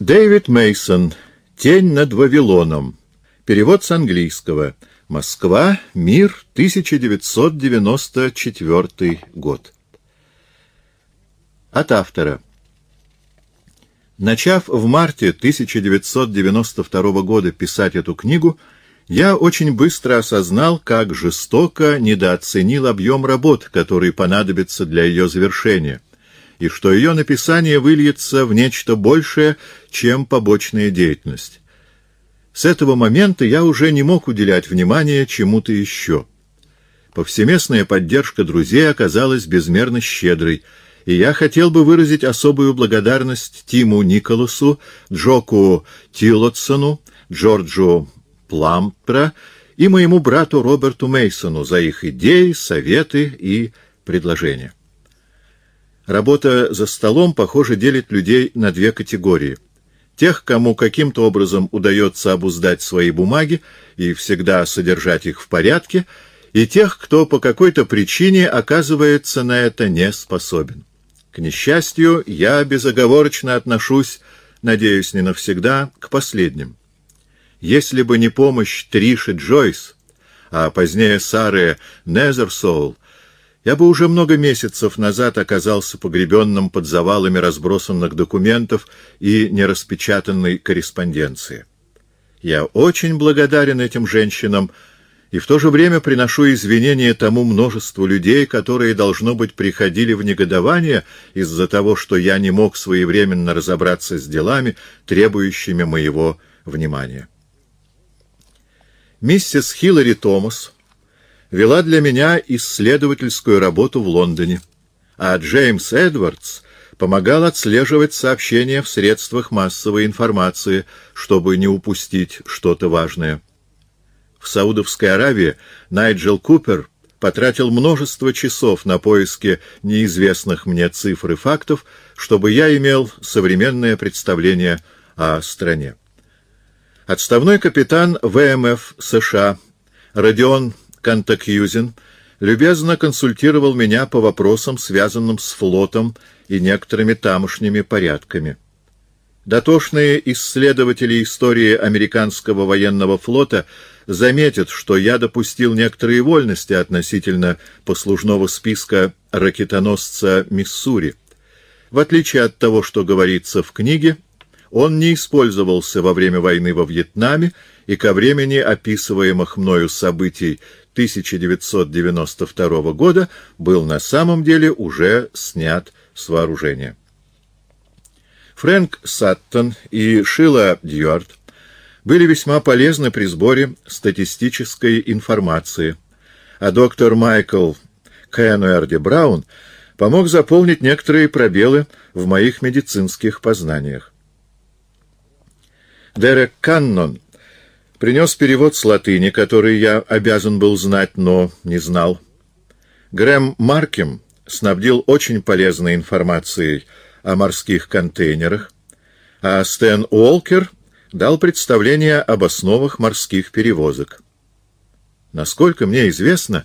Дэвид Мейсон. Тень над Вавилоном. Перевод с английского. Москва. Мир. 1994 год. От автора. Начав в марте 1992 года писать эту книгу, я очень быстро осознал, как жестоко недооценил объем работ, который понадобится для ее завершения, и что ее написание выльется в нечто большее, чем побочная деятельность. С этого момента я уже не мог уделять внимания чему-то еще. Повсеместная поддержка друзей оказалась безмерно щедрой, и я хотел бы выразить особую благодарность Тиму Николасу, Джоку Тилотсону, Джорджу Пламтра и моему брату Роберту Мейсону за их идеи, советы и предложения. Работа за столом, похоже, делит людей на две категории. Тех, кому каким-то образом удается обуздать свои бумаги и всегда содержать их в порядке, и тех, кто по какой-то причине оказывается на это не способен. К несчастью, я безоговорочно отношусь, надеюсь, не навсегда, к последним. Если бы не помощь Триши Джойс, а позднее Сары Незерсоул, я бы уже много месяцев назад оказался погребенным под завалами разбросанных документов и нераспечатанной корреспонденции. Я очень благодарен этим женщинам и в то же время приношу извинения тому множеству людей, которые, должно быть, приходили в негодование из-за того, что я не мог своевременно разобраться с делами, требующими моего внимания. Миссис Хиллари Томас вела для меня исследовательскую работу в Лондоне, а Джеймс Эдвардс помогал отслеживать сообщения в средствах массовой информации, чтобы не упустить что-то важное. В Саудовской Аравии Найджел Купер потратил множество часов на поиски неизвестных мне цифр и фактов, чтобы я имел современное представление о стране. Отставной капитан ВМФ США Родион Кантакьюзин любезно консультировал меня по вопросам, связанным с флотом и некоторыми тамошними порядками. Дотошные исследователи истории американского военного флота заметят, что я допустил некоторые вольности относительно послужного списка ракетоносца «Миссури». В отличие от того, что говорится в книге, он не использовался во время войны во Вьетнаме и ко времени описываемых мною событий 1992 года был на самом деле уже снят с вооружения. Фрэнк Саттон и Шила Дьюарт были весьма полезны при сборе статистической информации, а доктор Майкл Кенуэрди Браун помог заполнить некоторые пробелы в моих медицинских познаниях. Дерек Каннон принес перевод с латыни, который я обязан был знать, но не знал. Грэм Маркем снабдил очень полезной информацией о морских контейнерах, а Стэн Уолкер дал представление об основах морских перевозок. Насколько мне известно,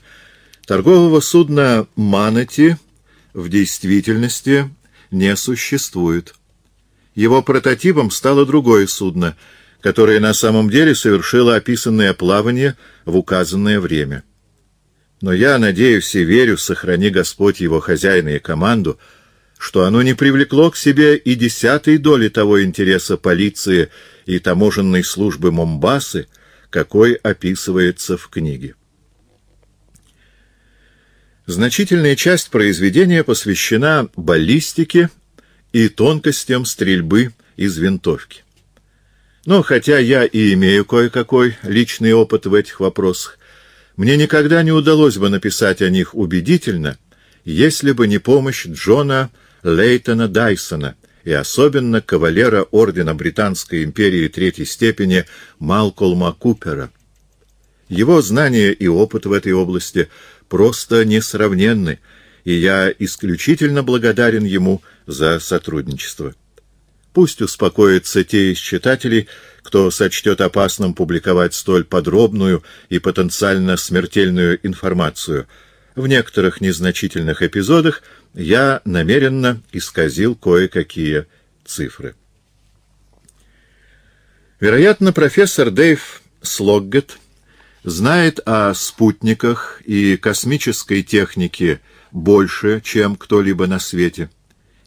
торгового судна «Манати» в действительности не существует. Его прототипом стало другое судно, которое на самом деле совершило описанное плавание в указанное время. Но я надеюсь и верю, сохрани Господь его хозяина и команду, что оно не привлекло к себе и десятой доли того интереса полиции и таможенной службы Момбасы, какой описывается в книге. Значительная часть произведения посвящена баллистике и тонкостям стрельбы из винтовки. Но хотя я и имею кое-какой личный опыт в этих вопросах, мне никогда не удалось бы написать о них убедительно, если бы не помощь Джона Лейтона Дайсона и особенно кавалера Ордена Британской империи Третьей степени Малкольма Купера. Его знания и опыт в этой области просто несравненны, и я исключительно благодарен ему за сотрудничество. Пусть успокоятся те из читателей, кто сочтет опасным публиковать столь подробную и потенциально смертельную информацию. В некоторых незначительных эпизодах я намеренно исказил кое-какие цифры. Вероятно, профессор Дэйв Слоггет знает о спутниках и космической технике больше, чем кто-либо на свете.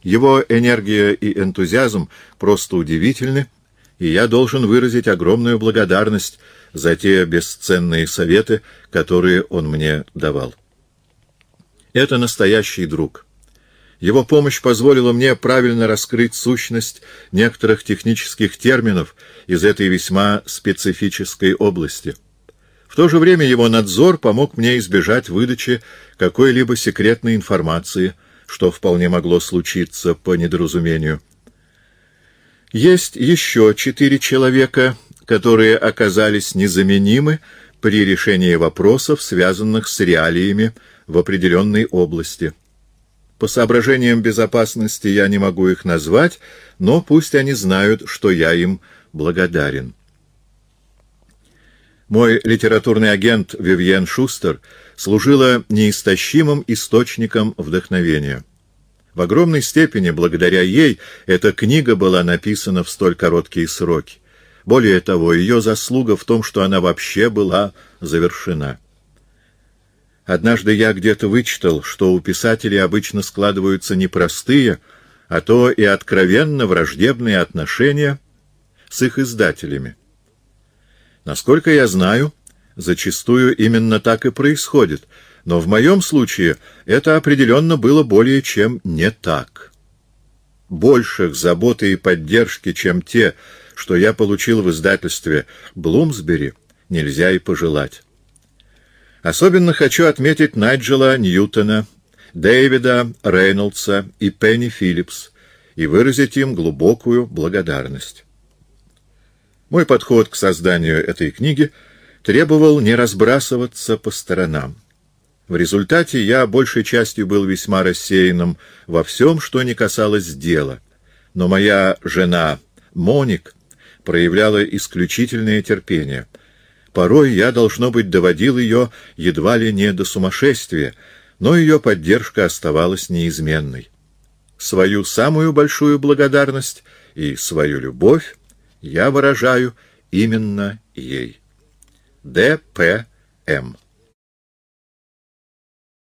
Его энергия и энтузиазм просто удивительны, и я должен выразить огромную благодарность за те бесценные советы, которые он мне давал. Это настоящий друг. Его помощь позволила мне правильно раскрыть сущность некоторых технических терминов из этой весьма специфической области. В то же время его надзор помог мне избежать выдачи какой-либо секретной информации, что вполне могло случиться по недоразумению. Есть еще четыре человека, которые оказались незаменимы при решении вопросов, связанных с реалиями в определенной области. По соображениям безопасности я не могу их назвать, но пусть они знают, что я им благодарен. Мой литературный агент Вивьен Шустер служила неистощимым источником вдохновения. В огромной степени благодаря ей эта книга была написана в столь короткие сроки. Более того, ее заслуга в том, что она вообще была завершена. Однажды я где-то вычитал, что у писателей обычно складываются не простые, а то и откровенно враждебные отношения с их издателями. Насколько я знаю, зачастую именно так и происходит, но в моем случае это определенно было более чем не так. Больших заботы и поддержки, чем те, что я получил в издательстве «Блумсбери», нельзя и пожелать. Особенно хочу отметить Найджела Ньютона, Дэвида Рейнольдса и Пенни Филлипс и выразить им глубокую благодарность. Мой подход к созданию этой книги требовал не разбрасываться по сторонам. В результате я большей частью был весьма рассеянным во всем, что не касалось дела, но моя жена Моник проявляла исключительное терпение — Порой я, должно быть, доводил ее едва ли не до сумасшествия, но ее поддержка оставалась неизменной. Свою самую большую благодарность и свою любовь я выражаю именно ей. Д. П. М.